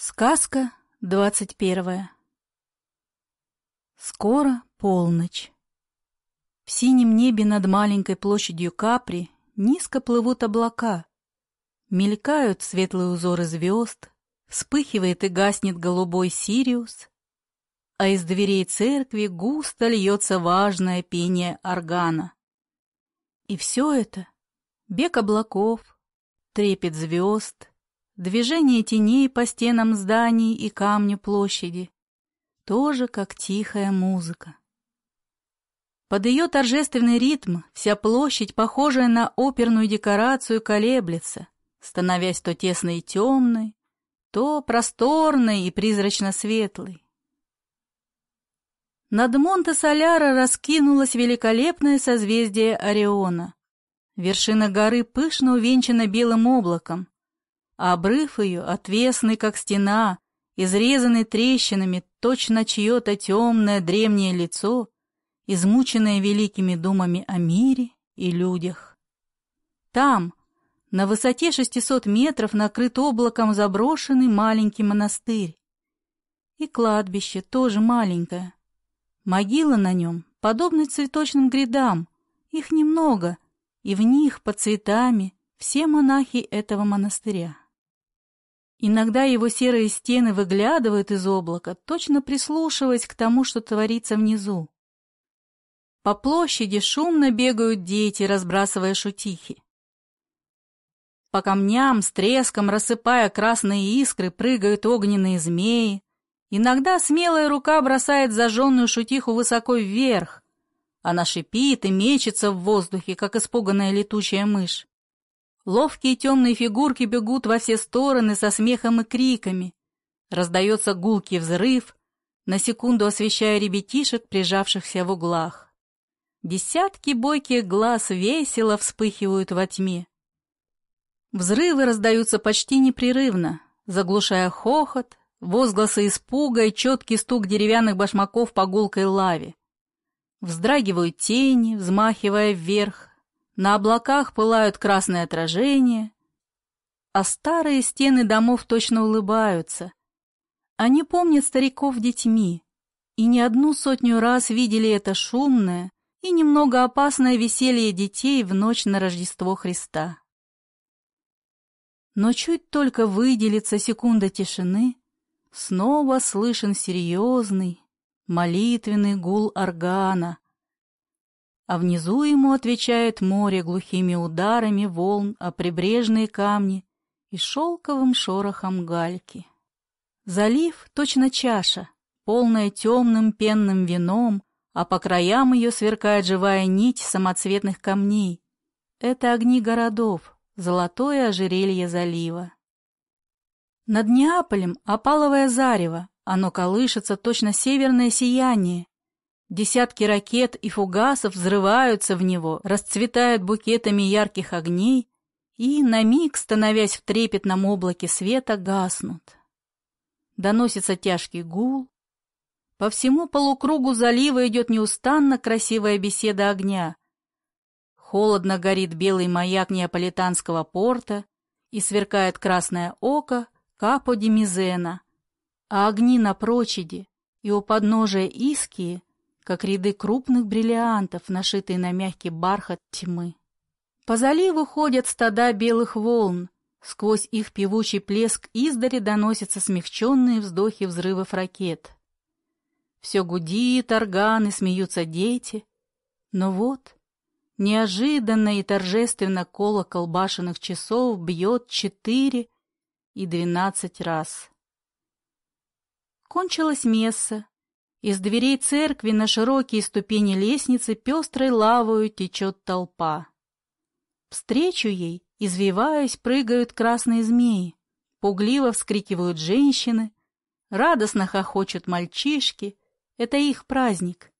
Сказка двадцать первая Скоро полночь. В синем небе над маленькой площадью Капри низко плывут облака. Мелькают светлые узоры звезд, вспыхивает и гаснет голубой Сириус, а из дверей церкви густо льется важное пение органа. И все это — бег облаков, трепет звезд, Движение теней по стенам зданий и камню площади. Тоже как тихая музыка. Под ее торжественный ритм вся площадь, похожая на оперную декорацию, колеблется, становясь то тесной и темной, то просторной и призрачно-светлой. Над Монте-Соляро раскинулось великолепное созвездие Ориона. Вершина горы пышно увенчана белым облаком, а обрыв ее, отвесный, как стена, изрезанный трещинами, точно чье-то темное древнее лицо, измученное великими думами о мире и людях. Там, на высоте 600 метров, накрыт облаком заброшенный маленький монастырь. И кладбище тоже маленькое. Могила на нем подобны цветочным грядам, их немного, и в них под цветами все монахи этого монастыря. Иногда его серые стены выглядывают из облака, точно прислушиваясь к тому, что творится внизу. По площади шумно бегают дети, разбрасывая шутихи. По камням с треском, рассыпая красные искры, прыгают огненные змеи. Иногда смелая рука бросает зажженную шутиху высоко вверх. Она шипит и мечется в воздухе, как испуганная летучая мышь. Ловкие темные фигурки бегут во все стороны со смехом и криками. Раздается гулкий взрыв, на секунду освещая ребятишек, прижавшихся в углах. Десятки бойких глаз весело вспыхивают во тьме. Взрывы раздаются почти непрерывно, заглушая хохот, возгласы испуга и четкий стук деревянных башмаков по гулкой лаве. Вздрагивают тени, взмахивая вверх, на облаках пылают красные отражения, а старые стены домов точно улыбаются. Они помнят стариков детьми и не одну сотню раз видели это шумное и немного опасное веселье детей в ночь на Рождество Христа. Но чуть только выделится секунда тишины, снова слышен серьезный, молитвенный гул органа, а внизу ему отвечает море глухими ударами волн о прибрежные камни и шелковым шорохом гальки. Залив точно чаша, полная темным пенным вином, а по краям ее сверкает живая нить самоцветных камней. Это огни городов, золотое ожерелье залива. Над Неаполем опаловое зарево, оно колышется точно северное сияние, Десятки ракет и фугасов взрываются в него, расцветают букетами ярких огней и, на миг, становясь в трепетном облаке света, гаснут. Доносится тяжкий гул. По всему полукругу залива идет неустанно красивая беседа огня. Холодно горит белый маяк неаполитанского порта и сверкает красное око Капо де Мизена, а огни на прочеди и у подножия Искии — как ряды крупных бриллиантов, нашитые на мягкий бархат тьмы. По заливу ходят стада белых волн, сквозь их певучий плеск издари доносятся смягченные вздохи взрывов ракет. Все гудит, органы, смеются дети. Но вот, неожиданно и торжественно колокол башенных часов бьет четыре и двенадцать раз. Кончилась месса, из дверей церкви на широкие ступени лестницы пестрой лавою течет толпа. Встречу ей, извиваясь, прыгают красные змеи, пугливо вскрикивают женщины, радостно хохочут мальчишки. Это их праздник,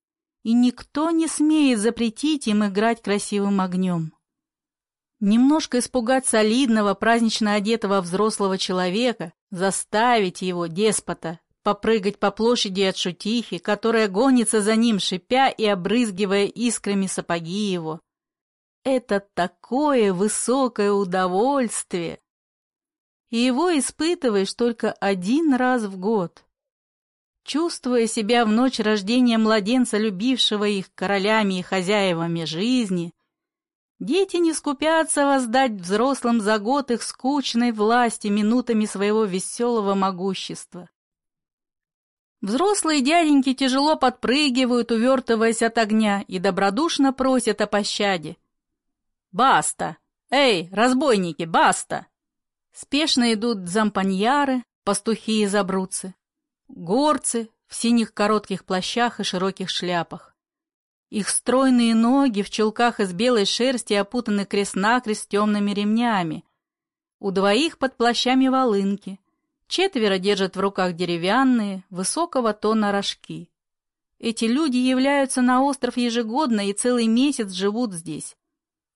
и никто не смеет запретить им играть красивым огнем. Немножко испугать солидного, празднично одетого взрослого человека, заставить его, деспота, попрыгать по площади от шутихи, которая гонится за ним, шипя и обрызгивая искрами сапоги его. Это такое высокое удовольствие! и его испытываешь только один раз в год. Чувствуя себя в ночь рождения младенца, любившего их королями и хозяевами жизни, дети не скупятся воздать взрослым за год их скучной власти минутами своего веселого могущества. Взрослые дяденьки тяжело подпрыгивают, увертываясь от огня, и добродушно просят о пощаде. «Баста! Эй, разбойники, баста!» Спешно идут зампаньяры, пастухи и забруцы, горцы в синих коротких плащах и широких шляпах. Их стройные ноги в чулках из белой шерсти опутаны крест-накрест темными ремнями. У двоих под плащами волынки — Четверо держат в руках деревянные, высокого тона рожки. Эти люди являются на остров ежегодно и целый месяц живут здесь.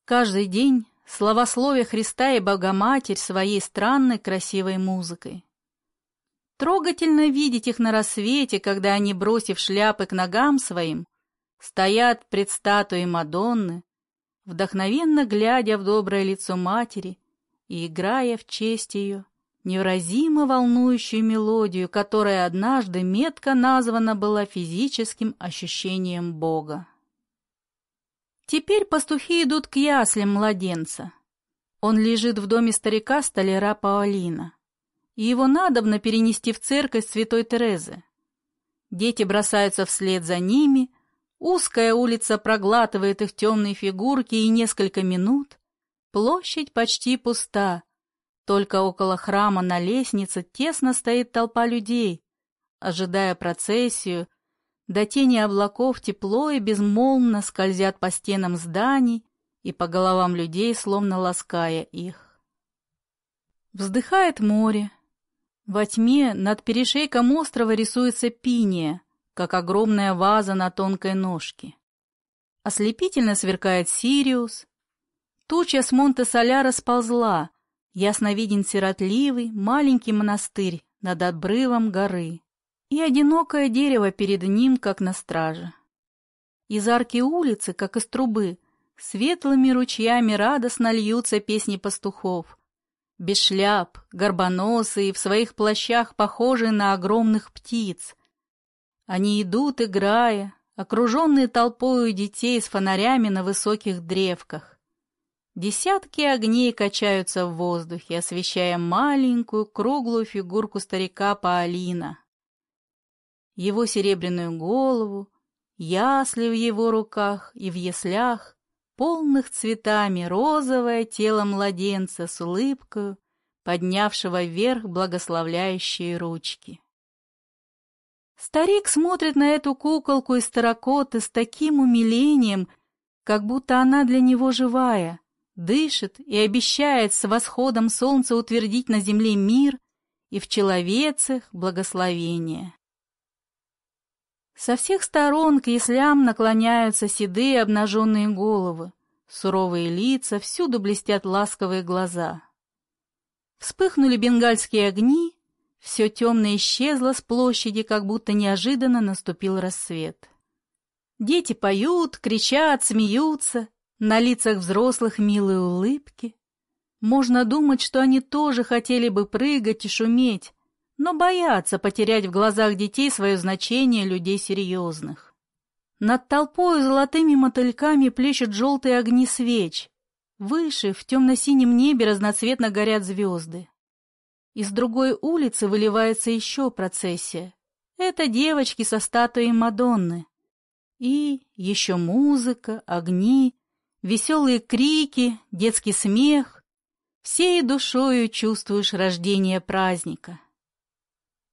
Каждый день словословие Христа и Богоматерь своей странной красивой музыкой. Трогательно видеть их на рассвете, когда они, бросив шляпы к ногам своим, стоят пред статуей Мадонны, вдохновенно глядя в доброе лицо матери и играя в честь ее, невразимо волнующую мелодию, которая однажды метко названа была физическим ощущением Бога. Теперь пастухи идут к яслям младенца. Он лежит в доме старика-столяра Паолина, и его надобно перенести в церковь святой Терезы. Дети бросаются вслед за ними, узкая улица проглатывает их темные фигурки, и несколько минут площадь почти пуста, только около храма на лестнице тесно стоит толпа людей, ожидая процессию, до тени облаков тепло и безмолвно скользят по стенам зданий и по головам людей, словно лаская их. Вздыхает море. Во тьме над перешейком острова рисуется пиния, как огромная ваза на тонкой ножке. Ослепительно сверкает Сириус. Туча с Монте-Соляра сползла — Ясно виден сиротливый маленький монастырь над обрывом горы и одинокое дерево перед ним, как на страже. Из арки улицы, как из трубы, светлыми ручьями радостно льются песни пастухов. Без шляп, горбоносые, в своих плащах похожие на огромных птиц. Они идут, играя, окруженные толпою детей с фонарями на высоких древках. Десятки огней качаются в воздухе, освещая маленькую круглую фигурку старика Паолина. Его серебряную голову, ясли в его руках и в яслях, полных цветами розовое тело младенца с улыбкою, поднявшего вверх благословляющие ручки. Старик смотрит на эту куколку из терракоты с таким умилением, как будто она для него живая, дышит и обещает с восходом солнца утвердить на земле мир и в человецах благословение. Со всех сторон к яслям наклоняются седые обнаженные головы, суровые лица, всюду блестят ласковые глаза. Вспыхнули бенгальские огни, все темное исчезло с площади, как будто неожиданно наступил рассвет. Дети поют, кричат, смеются, на лицах взрослых милые улыбки. Можно думать, что они тоже хотели бы прыгать и шуметь, но боятся потерять в глазах детей свое значение людей серьезных. Над толпой золотыми мотыльками плещут желтые огни свеч. Выше, в темно-синем небе, разноцветно горят звезды. Из другой улицы выливается еще процессия. Это девочки со статуей Мадонны. И еще музыка, огни, веселые крики, детский смех. Всей душою чувствуешь рождение праздника.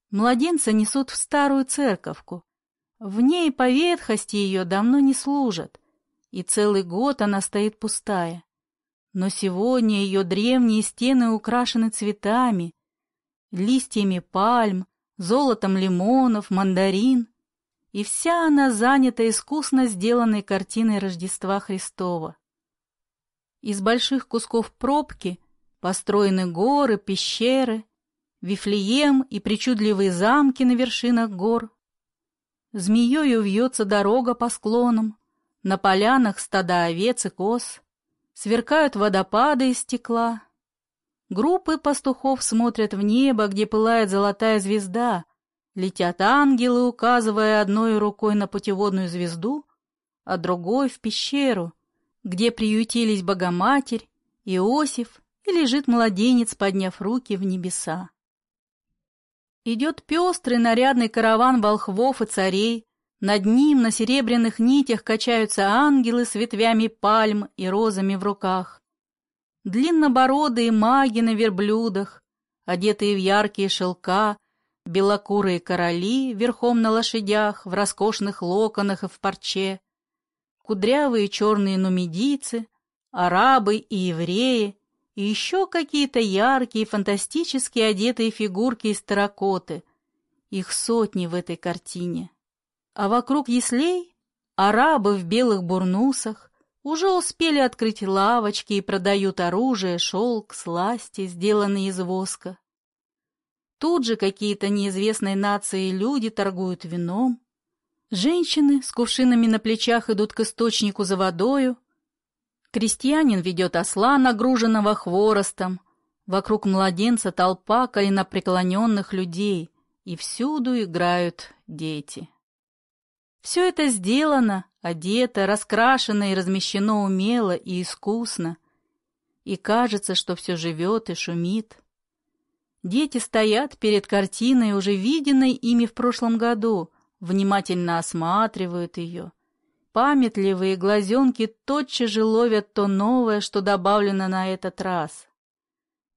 Младенца несут в старую церковку. В ней по ветхости ее давно не служат, и целый год она стоит пустая. Но сегодня ее древние стены украшены цветами, листьями пальм, золотом лимонов, мандарин, и вся она занята искусно сделанной картиной Рождества Христова. Из больших кусков пробки построены горы, пещеры, Вифлеем и причудливые замки на вершинах гор. Змеёю вьется дорога по склонам, на полянах стада овец и коз, сверкают водопады из стекла. Группы пастухов смотрят в небо, где пылает золотая звезда. Летят ангелы, указывая одной рукой на путеводную звезду, а другой — в пещеру, где приютились Богоматерь, Иосиф и лежит младенец, подняв руки в небеса. Идет пестрый нарядный караван волхвов и царей, над ним на серебряных нитях качаются ангелы с ветвями пальм и розами в руках. Длиннобородые маги на верблюдах, одетые в яркие шелка, белокурые короли верхом на лошадях, в роскошных локонах и в парче, кудрявые черные нумидийцы, арабы и евреи, и еще какие-то яркие, фантастически одетые фигурки из терракоты. Их сотни в этой картине. А вокруг яслей арабы в белых бурнусах уже успели открыть лавочки и продают оружие, шелк, сласти, сделанные из воска. Тут же какие-то неизвестные нации люди торгуют вином. Женщины с кувшинами на плечах идут к источнику за водою, Крестьянин ведет осла, нагруженного хворостом. Вокруг младенца толпа коленопреклоненных людей, и всюду играют дети. Все это сделано, одето, раскрашено и размещено умело и искусно, и кажется, что все живет и шумит. Дети стоят перед картиной, уже виденной ими в прошлом году, внимательно осматривают ее, Памятливые глазенки тотчас же ловят то новое, что добавлено на этот раз.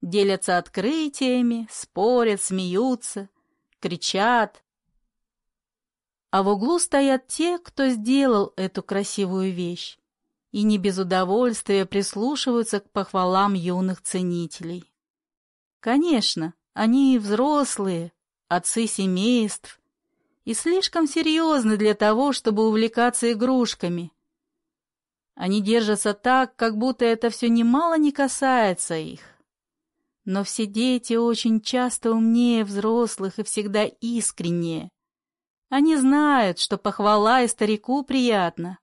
Делятся открытиями, спорят, смеются, кричат. А в углу стоят те, кто сделал эту красивую вещь, и не без удовольствия прислушиваются к похвалам юных ценителей. Конечно, они взрослые, отцы семейств, и слишком серьезны для того, чтобы увлекаться игрушками. Они держатся так, как будто это все немало не касается их. Но все дети очень часто умнее взрослых и всегда искреннее. Они знают, что похвала и старику приятно.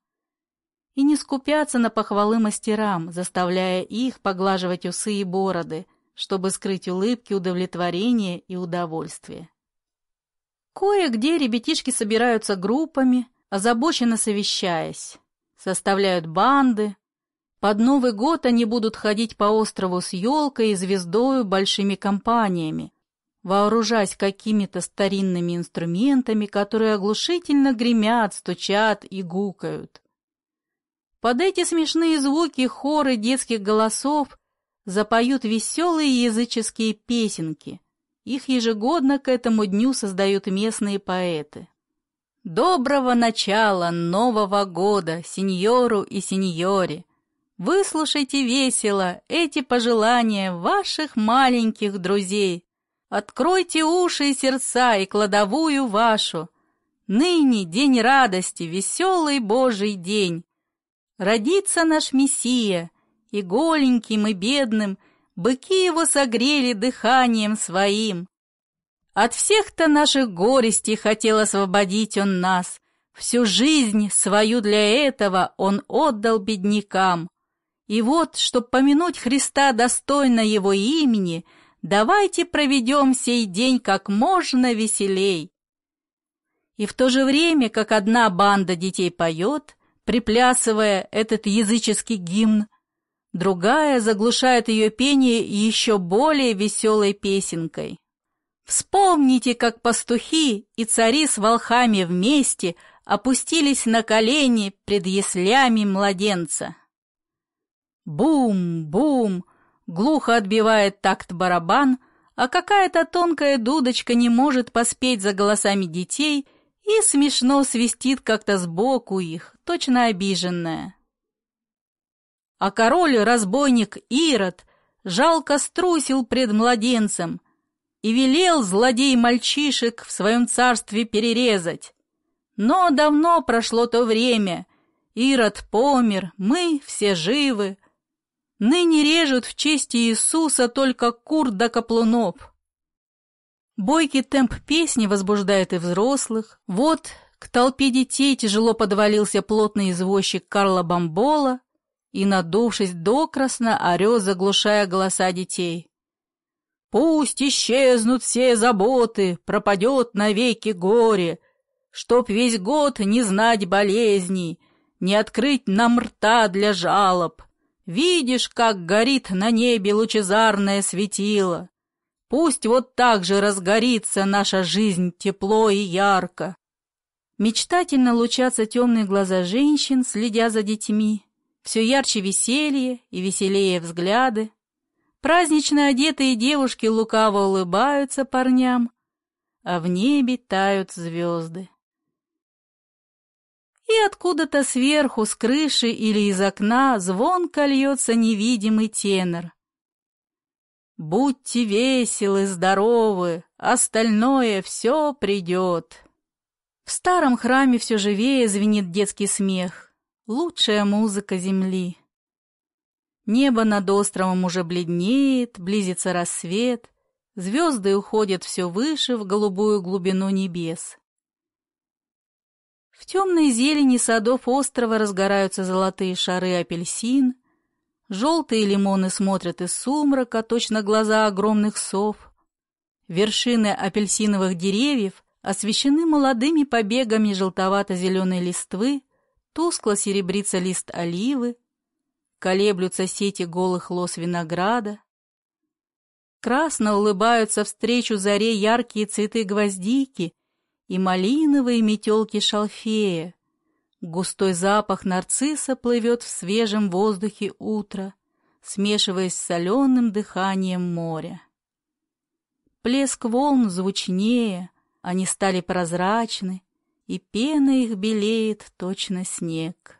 И не скупятся на похвалы мастерам, заставляя их поглаживать усы и бороды, чтобы скрыть улыбки удовлетворения и удовольствия. Кое-где ребятишки собираются группами, озабоченно совещаясь, составляют банды. Под Новый год они будут ходить по острову с елкой и звездою большими компаниями, вооружаясь какими-то старинными инструментами, которые оглушительно гремят, стучат и гукают. Под эти смешные звуки хоры детских голосов запоют веселые языческие песенки — их ежегодно к этому дню создают местные поэты. Доброго начала Нового года, сеньору и сеньоре! Выслушайте весело эти пожелания ваших маленьких друзей. Откройте уши и сердца и кладовую вашу. Ныне день радости, веселый Божий день. Родится наш Мессия, и голеньким, и бедным — быки его согрели дыханием своим. От всех-то наших горестей хотел освободить он нас. Всю жизнь свою для этого он отдал беднякам. И вот, чтоб помянуть Христа достойно его имени, давайте проведем сей день как можно веселей. И в то же время, как одна банда детей поет, приплясывая этот языческий гимн, другая заглушает ее пение еще более веселой песенкой. Вспомните, как пастухи и цари с волхами вместе опустились на колени пред яслями младенца. Бум-бум! Глухо отбивает такт барабан, а какая-то тонкая дудочка не может поспеть за голосами детей и смешно свистит как-то сбоку их, точно обиженная. А король-разбойник Ирод жалко струсил пред младенцем и велел злодей мальчишек в своем царстве перерезать. Но давно прошло то время, Ирод помер, мы все живы. Ныне режут в честь Иисуса только кур да каплунов. Бойкий темп песни возбуждает и взрослых. Вот к толпе детей тяжело подвалился плотный извозчик Карла Бамбола, и, надувшись докрасно, орет, заглушая голоса детей. Пусть исчезнут все заботы, пропадет навеки горе, Чтоб весь год не знать болезней, не открыть нам рта для жалоб. Видишь, как горит на небе лучезарное светило. Пусть вот так же разгорится наша жизнь тепло и ярко. Мечтательно лучатся темные глаза женщин, следя за детьми. Все ярче веселье и веселее взгляды. Празднично одетые девушки лукаво улыбаются парням, а в небе тают звезды. И откуда-то сверху, с крыши или из окна звонко льется невидимый тенор. «Будьте веселы, здоровы, остальное все придет». В старом храме все живее звенит детский смех, лучшая музыка земли. Небо над островом уже бледнеет, близится рассвет, звезды уходят все выше в голубую глубину небес. В темной зелени садов острова разгораются золотые шары апельсин, желтые лимоны смотрят из сумрака, точно глаза огромных сов. Вершины апельсиновых деревьев освещены молодыми побегами желтовато-зеленой листвы, тускло серебрится лист оливы, колеблются сети голых лос винограда. Красно улыбаются встречу заре яркие цветы гвоздики и малиновые метелки шалфея. Густой запах нарцисса плывет в свежем воздухе утра, смешиваясь с соленым дыханием моря. Плеск волн звучнее — они стали прозрачны, и пена их белеет точно снег.